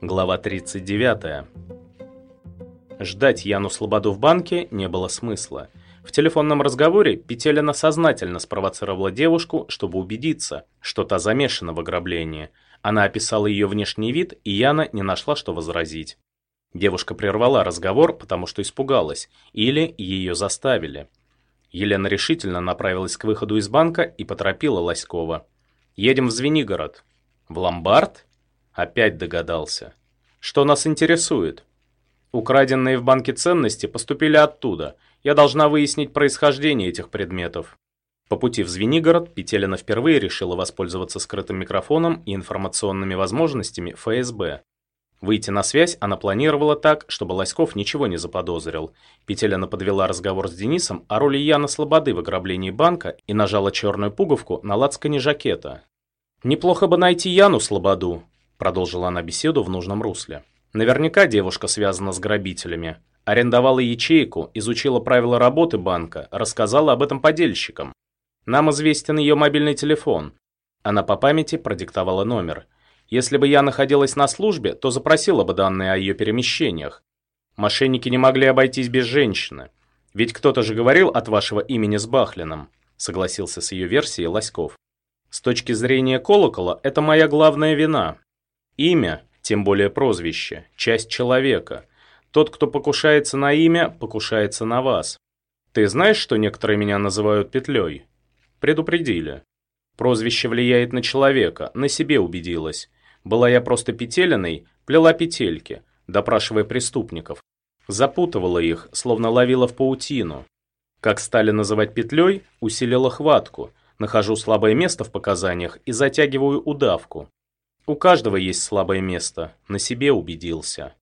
Глава 39. Ждать Яну Слободу в банке не было смысла. В телефонном разговоре Петелина сознательно спровоцировала девушку, чтобы убедиться, что та замешана в ограблении. Она описала ее внешний вид, и Яна не нашла, что возразить. Девушка прервала разговор, потому что испугалась, или ее заставили. Елена решительно направилась к выходу из банка и поторопила Лоськова. «Едем в Звенигород». «В ломбард?» Опять догадался. Что нас интересует? Украденные в банке ценности поступили оттуда. Я должна выяснить происхождение этих предметов. По пути в Звенигород Петелина впервые решила воспользоваться скрытым микрофоном и информационными возможностями ФСБ. Выйти на связь она планировала так, чтобы Лоськов ничего не заподозрил. Петелина подвела разговор с Денисом о роли Яна Слободы в ограблении банка и нажала черную пуговку на лацкане жакета. «Неплохо бы найти Яну Слободу», Продолжила она беседу в нужном русле. Наверняка девушка связана с грабителями. Арендовала ячейку, изучила правила работы банка, рассказала об этом подельщикам. Нам известен ее мобильный телефон. Она по памяти продиктовала номер. Если бы я находилась на службе, то запросила бы данные о ее перемещениях. Мошенники не могли обойтись без женщины. Ведь кто-то же говорил от вашего имени с Бахлиным, согласился с ее версией Лоськов. С точки зрения колокола, это моя главная вина. Имя, тем более прозвище, часть человека. Тот, кто покушается на имя, покушается на вас. Ты знаешь, что некоторые меня называют петлей? Предупредили. Прозвище влияет на человека, на себе убедилась. Была я просто петелиной, плела петельки, допрашивая преступников. Запутывала их, словно ловила в паутину. Как стали называть петлей, усилила хватку, нахожу слабое место в показаниях и затягиваю удавку. У каждого есть слабое место, на себе убедился.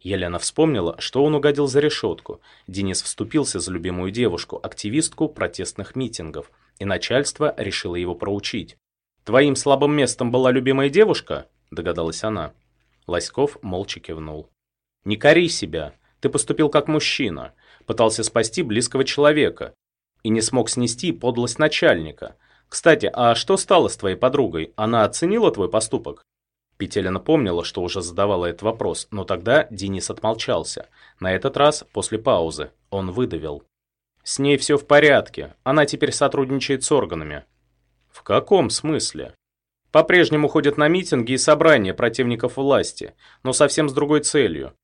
Елена вспомнила, что он угодил за решетку. Денис вступился за любимую девушку, активистку протестных митингов, и начальство решило его проучить. «Твоим слабым местом была любимая девушка?» – догадалась она. Лоськов молча кивнул. «Не кори себя. Ты поступил как мужчина. Пытался спасти близкого человека. И не смог снести подлость начальника. Кстати, а что стало с твоей подругой? Она оценила твой поступок? Петелина помнила, что уже задавала этот вопрос, но тогда Денис отмолчался. На этот раз, после паузы, он выдавил. «С ней все в порядке. Она теперь сотрудничает с органами». «В каком смысле?» «По-прежнему ходит на митинги и собрания противников власти, но совсем с другой целью.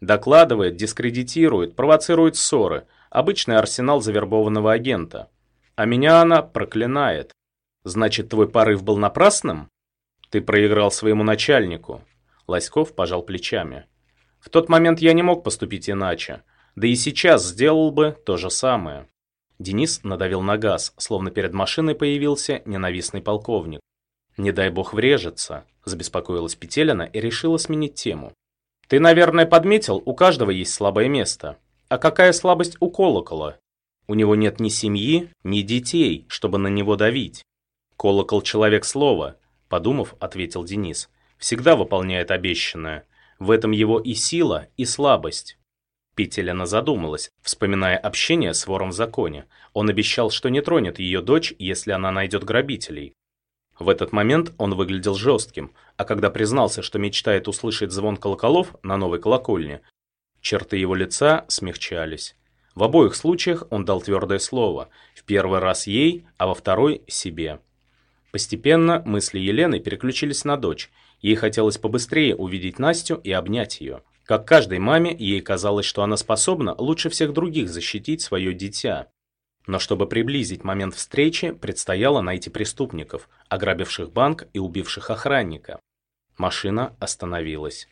Докладывает, дискредитирует, провоцирует ссоры. Обычный арсенал завербованного агента. А меня она проклинает. Значит, твой порыв был напрасным? Ты проиграл своему начальнику. Лоськов пожал плечами. В тот момент я не мог поступить иначе. Да и сейчас сделал бы то же самое. Денис надавил на газ, словно перед машиной появился ненавистный полковник. «Не дай бог врежется», – забеспокоилась Петелина и решила сменить тему. «Ты, наверное, подметил, у каждого есть слабое место. А какая слабость у колокола? У него нет ни семьи, ни детей, чтобы на него давить. Колокол – человек слова, Подумав, ответил Денис. Всегда выполняет обещанное. В этом его и сила, и слабость. Петелина задумалась, вспоминая общение с вором в законе. Он обещал, что не тронет ее дочь, если она найдет грабителей. В этот момент он выглядел жестким, а когда признался, что мечтает услышать звон колоколов на новой колокольне, черты его лица смягчались. В обоих случаях он дал твердое слово, в первый раз ей, а во второй – себе. Постепенно мысли Елены переключились на дочь. Ей хотелось побыстрее увидеть Настю и обнять ее. Как каждой маме, ей казалось, что она способна лучше всех других защитить свое дитя. Но чтобы приблизить момент встречи, предстояло найти преступников, ограбивших банк и убивших охранника. Машина остановилась.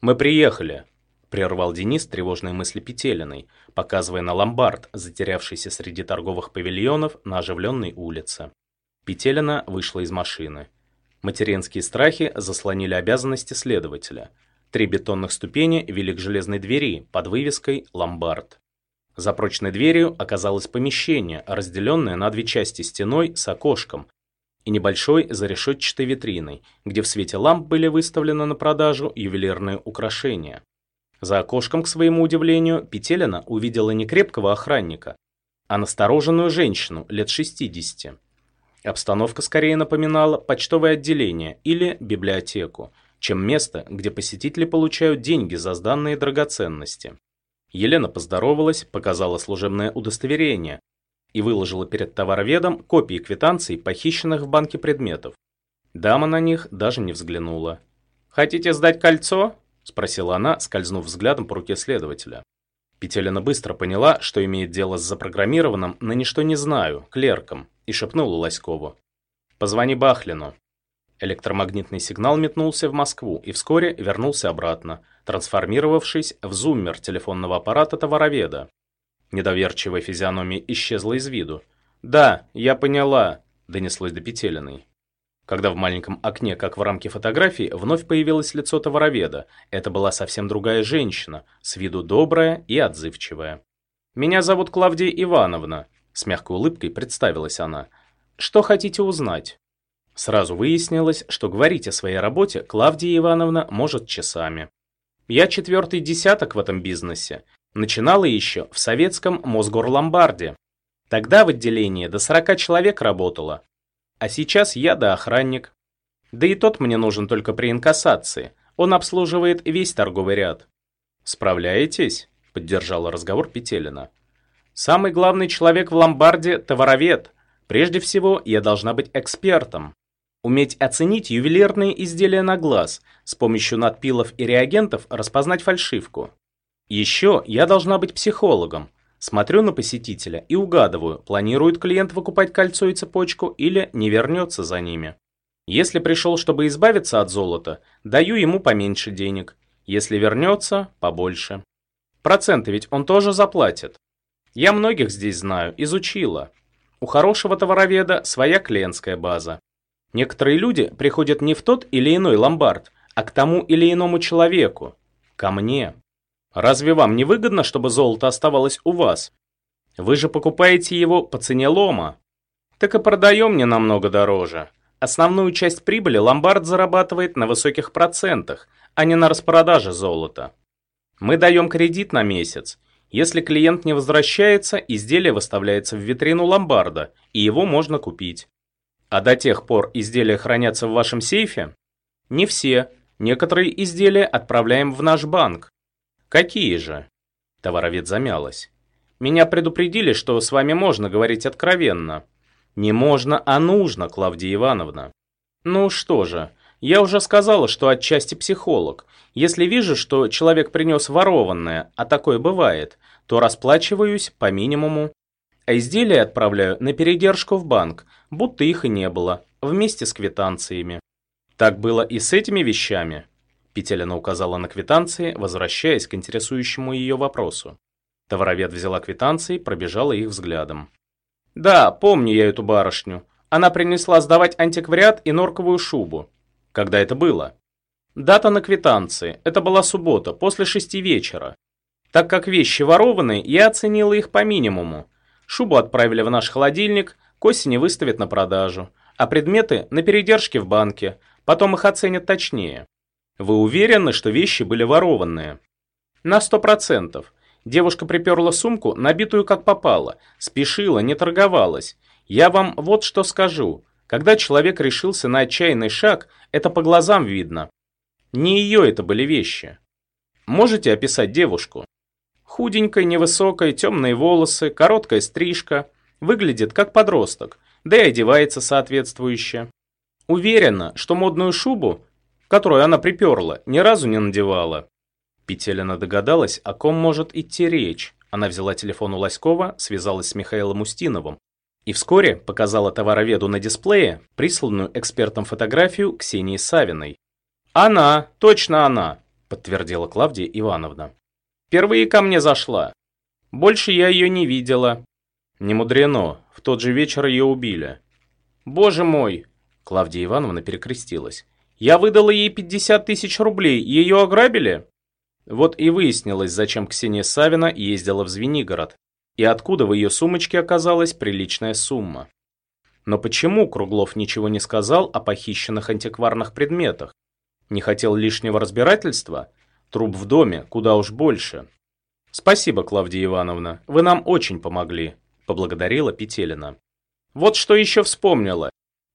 «Мы приехали», – прервал Денис тревожные мысли Петелиной, показывая на ломбард, затерявшийся среди торговых павильонов на оживленной улице. Петелина вышла из машины. Материнские страхи заслонили обязанности следователя. Три бетонных ступени вели к железной двери под вывеской «Ломбард». За прочной дверью оказалось помещение, разделенное на две части стеной с окошком и небольшой зарешетчатой витриной, где в свете ламп были выставлены на продажу ювелирные украшения. За окошком, к своему удивлению, Петелина увидела не крепкого охранника, а настороженную женщину лет 60. Обстановка скорее напоминала почтовое отделение или библиотеку, чем место, где посетители получают деньги за сданные драгоценности. Елена поздоровалась, показала служебное удостоверение и выложила перед товароведом копии квитанций, похищенных в банке предметов. Дама на них даже не взглянула. «Хотите сдать кольцо?» – спросила она, скользнув взглядом по руке следователя. Петелина быстро поняла, что имеет дело с запрограммированным «на ничто не знаю» клерком, и шепнула Лоськову. «Позвони Бахлину». Электромагнитный сигнал метнулся в Москву и вскоре вернулся обратно, трансформировавшись в зуммер телефонного аппарата товароведа. Недоверчивая физиономия исчезла из виду. «Да, я поняла», — донеслось до Петелиной. Когда в маленьком окне, как в рамке фотографии, вновь появилось лицо товароведа, это была совсем другая женщина, с виду добрая и отзывчивая. «Меня зовут Клавдия Ивановна», — с мягкой улыбкой представилась она. «Что хотите узнать?» Сразу выяснилось, что говорить о своей работе Клавдия Ивановна может часами. Я четвертый десяток в этом бизнесе. Начинала еще в советском Мосгорломбарде. Тогда в отделении до 40 человек работало. А сейчас я да охранник. Да и тот мне нужен только при инкассации. Он обслуживает весь торговый ряд. «Справляетесь?» – поддержала разговор Петелина. «Самый главный человек в ломбарде – товаровед. Прежде всего, я должна быть экспертом. Уметь оценить ювелирные изделия на глаз, с помощью надпилов и реагентов распознать фальшивку. Еще я должна быть психологом. Смотрю на посетителя и угадываю, планирует клиент выкупать кольцо и цепочку или не вернется за ними. Если пришел, чтобы избавиться от золота, даю ему поменьше денег. Если вернется, побольше. Проценты ведь он тоже заплатит. Я многих здесь знаю, изучила. У хорошего товароведа своя клиентская база. Некоторые люди приходят не в тот или иной ломбард, а к тому или иному человеку. Ко мне. Разве вам не выгодно, чтобы золото оставалось у вас? Вы же покупаете его по цене лома. Так и продаем не намного дороже. Основную часть прибыли ломбард зарабатывает на высоких процентах, а не на распродаже золота. Мы даем кредит на месяц. Если клиент не возвращается, изделие выставляется в витрину ломбарда, и его можно купить. А до тех пор изделия хранятся в вашем сейфе? Не все. Некоторые изделия отправляем в наш банк. Какие же? Товаровед замялась. Меня предупредили, что с вами можно говорить откровенно. Не можно, а нужно, Клавдия Ивановна. Ну что же, я уже сказала, что отчасти психолог. Если вижу, что человек принес ворованное, а такое бывает, то расплачиваюсь по минимуму. А изделия отправляю на передержку в банк, будто их и не было, вместе с квитанциями. Так было и с этими вещами. Петелина указала на квитанции, возвращаясь к интересующему ее вопросу. Товаровед взяла квитанции, пробежала их взглядом. «Да, помню я эту барышню. Она принесла сдавать антиквариат и норковую шубу. Когда это было?» «Дата на квитанции. Это была суббота, после шести вечера. Так как вещи ворованные, я оценила их по минимуму. Шубу отправили в наш холодильник, к осени выставят на продажу, а предметы на передержке в банке, потом их оценят точнее. Вы уверены, что вещи были ворованные? На сто процентов. Девушка приперла сумку, набитую как попало, спешила, не торговалась. Я вам вот что скажу. Когда человек решился на отчаянный шаг, это по глазам видно. Не ее это были вещи. Можете описать девушку? Худенькая, невысокая, темные волосы, короткая стрижка. Выглядит как подросток, да и одевается соответствующе. Уверена, что модную шубу, которую она приперла, ни разу не надевала. Петелина догадалась, о ком может идти речь. Она взяла телефон у Лоськова, связалась с Михаилом Устиновым и вскоре показала товароведу на дисплее присланную экспертом фотографию Ксении Савиной. «Она, точно она», — подтвердила Клавдия Ивановна. «Впервые ко мне зашла. Больше я ее не видела». «Не мудрено, в тот же вечер ее убили». «Боже мой!» — Клавдия Ивановна перекрестилась. Я выдала ей 50 тысяч рублей, ее ограбили? Вот и выяснилось, зачем Ксения Савина ездила в Звенигород, и откуда в ее сумочке оказалась приличная сумма. Но почему Круглов ничего не сказал о похищенных антикварных предметах? Не хотел лишнего разбирательства? Труп в доме, куда уж больше. Спасибо, Клавдия Ивановна, вы нам очень помогли. поблагодарила Петелина. Вот что еще вспомнила.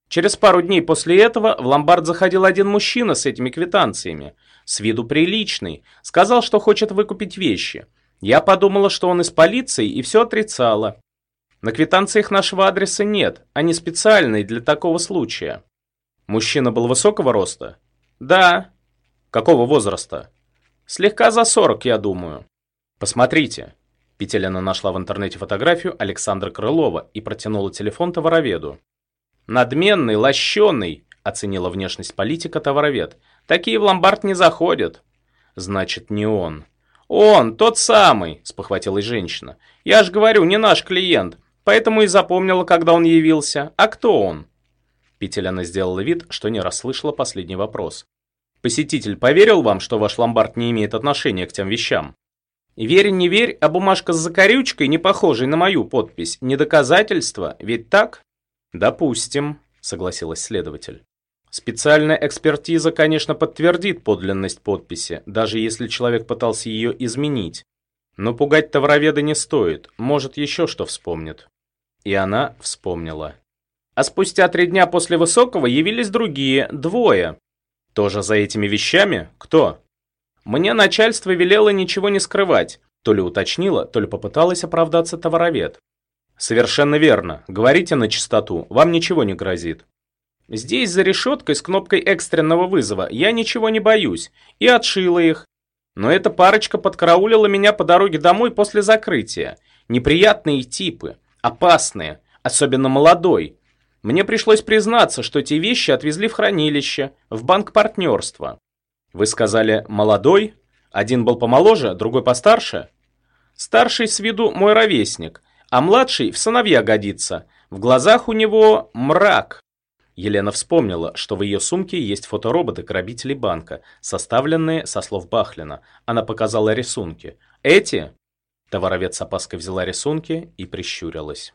Через пару дней после этого в ломбард заходил один мужчина с этими квитанциями. С виду приличный. Сказал, что хочет выкупить вещи. Я подумала, что он из полиции и все отрицала. На квитанциях нашего адреса нет, они специальные для такого случая. Мужчина был высокого роста? Да. Какого возраста? Слегка за 40, я думаю. Посмотрите. Петелина нашла в интернете фотографию Александра Крылова и протянула телефон товароведу. «Надменный, лощеный», — оценила внешность политика товаровед. «Такие в ломбард не заходят». «Значит, не он». «Он, тот самый», — спохватилась женщина. «Я ж говорю, не наш клиент, поэтому и запомнила, когда он явился. А кто он?» Петелина сделала вид, что не расслышала последний вопрос. «Посетитель поверил вам, что ваш ломбард не имеет отношения к тем вещам?» «Верь, не верь, а бумажка с закорючкой, не похожей на мою подпись, не доказательство, ведь так?» «Допустим», — согласилась следователь. Специальная экспертиза, конечно, подтвердит подлинность подписи, даже если человек пытался ее изменить. Но пугать товароведа не стоит, может еще что вспомнит. И она вспомнила. А спустя три дня после Высокого явились другие, двое. Тоже за этими вещами? Кто? Мне начальство велело ничего не скрывать. То ли уточнила, то ли попыталась оправдаться товаровед. Совершенно верно. Говорите на чистоту, вам ничего не грозит. Здесь за решеткой с кнопкой экстренного вызова я ничего не боюсь. И отшила их. Но эта парочка подкараулила меня по дороге домой после закрытия. Неприятные типы. Опасные. Особенно молодой. Мне пришлось признаться, что те вещи отвезли в хранилище, в банк партнерства. Вы сказали «молодой»? Один был помоложе, другой постарше? Старший с виду мой ровесник, а младший в сыновья годится. В глазах у него мрак. Елена вспомнила, что в ее сумке есть фотороботы грабителей банка, составленные со слов Бахлина. Она показала рисунки. «Эти?» Товаровед с опаской взяла рисунки и прищурилась.